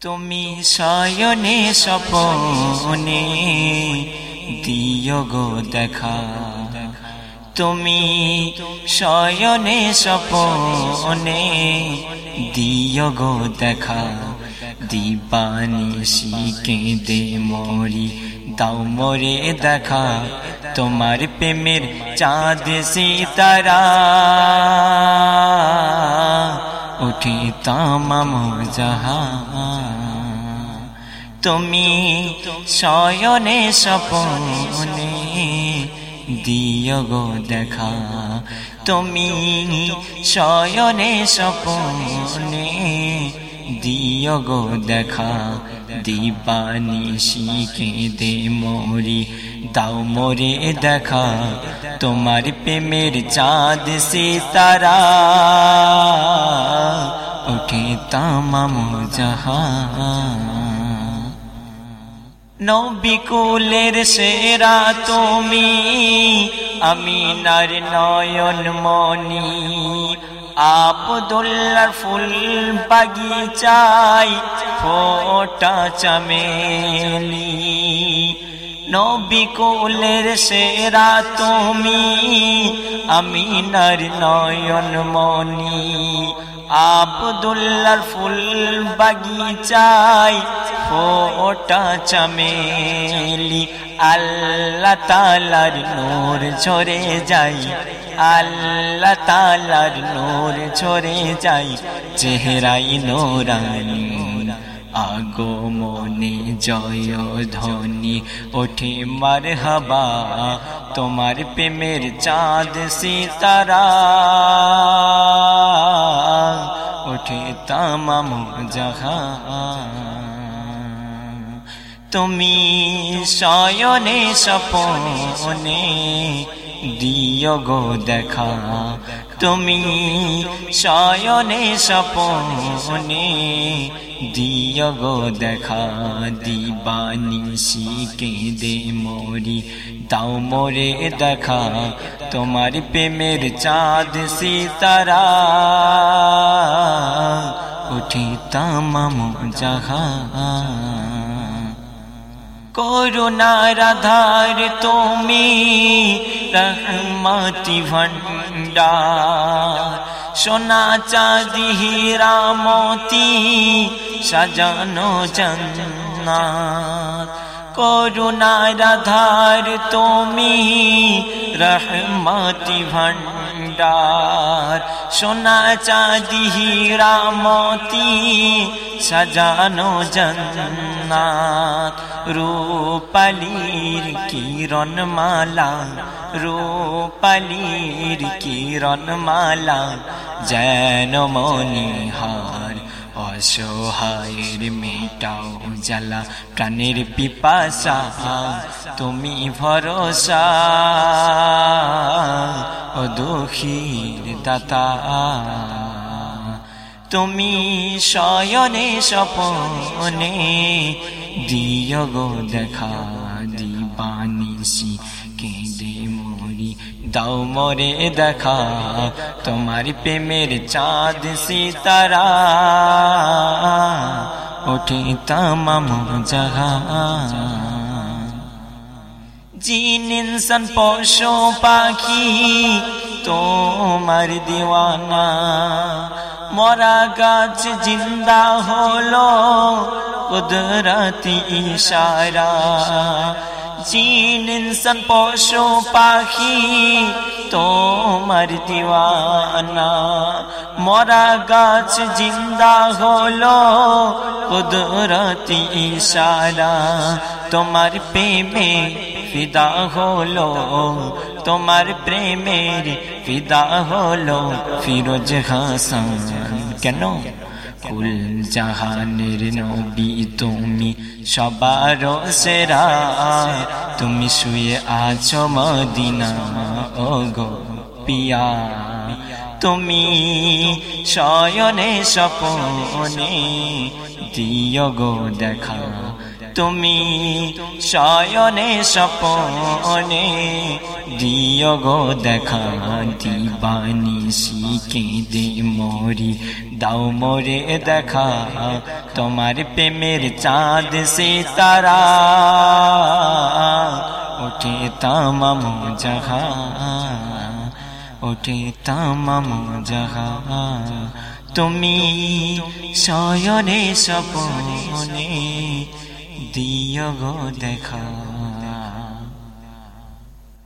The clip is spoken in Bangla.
তুমি শয়নে সপনে দিয় গো দেখা। তুমি শয়নে সপনে দিয় গো দেখা। দিবানি শিকে দে মরি, দাও মরে দেখা। তোমার প্রেমের চাঁদ সিতারা উঠে তামাম জাহা। তুমি শয়নে সপনে দিয় গো দেখা। তুমি শয়নে সপনে দিয় গো দেখা। দিবানি শিখে দে মরি, দাও মোরে দেখা। তোমার প্রেমের চাঁদ সিতারা উঠে তামাম যাহা নবিকুলের সেরা তুমি আমি নার নয়ন মনি। আবদুল্লার ফুল বাগিচাই ফোটা চামেলি। নবিকুলের সেরা তুমি আমি নার নয়ন মনি আবদুল্লার ফুল বাগিচাই ফোটা চামেলি। আল্লাহ তালার নূর ঝরে যাই আল্লাহ তালার নূর ঝরে যাই চেহারাই নোরানি। আগো মনে জয় ধ্বনি ওঠে মার হাবা তোমার প্রেমের চাঁদ সিতারা। ওঠে তামাম জাহা তুমি শয়নে সপনে দিয় গো দেখা। তুমি শয়নে সপনে দিয় গো দেখা। দিবানি শিকে দে মরি, দাও মোরে দেখা। তোমার প্রেমের চাঁদ সিতারা। উঠি তামাম জাহা করুণার আধার তুমি রহমতি ভণ্ডা সোনা চাঁদি হীরা মতি সাজানো জন্নাত। করুণা রাধার তুমি রহমতি ভণ্ডার সোনা চাঁদি হীরা মতি সাজানো জন্নাত। রূপালির কিরণ মালা রূপালির কিরণ মালা যেন মনিহার অসহায়ের মেটাও জ্বালা, প্রাণের পিপাসা, তুমি ভরসা। দুঃখীর দাতা। তুমি শয়নে সপনে দিয় গো দেখা দিবানিসি কেঁদে মরি, দাও মরে দেখা। তোমার প্রেমের চাঁদ সিতারা, ওঠে তামাম জাহা জিন ইনসান পশু পাখি, তোমার দিওয়ানা। মরা গাছ জিন্দা হলো কুদরতি ইশারা। জিন ইনসান পশু পাখি, তোমার দিওয়ানা। মরা গাছ জিন্দা হলো কুদরতি ইশারা। তোমার প্রেমে ফিদা হলো তোমার প্রেমের, ফিদা হলো ফিরোজ হাসান। কেন? কুল জাহানের নবী তুমি সবার সেরা, তুমি শুয়ে আছো মদিনা। ও গো পিয়া, তুমি শয়নে স্বপনে দিয় গো দেখা। তুমি শয়নে সপনে দিয় গো দেখা দিবানি শিকে দে মরি, দাও মোরে দেখা তোমার প্রেমের চাঁদ সে তারা। উঠে তামাম জাহা উঠে তামাম জাহা তুমি শয়নে সপনে দিয় গো দেখা।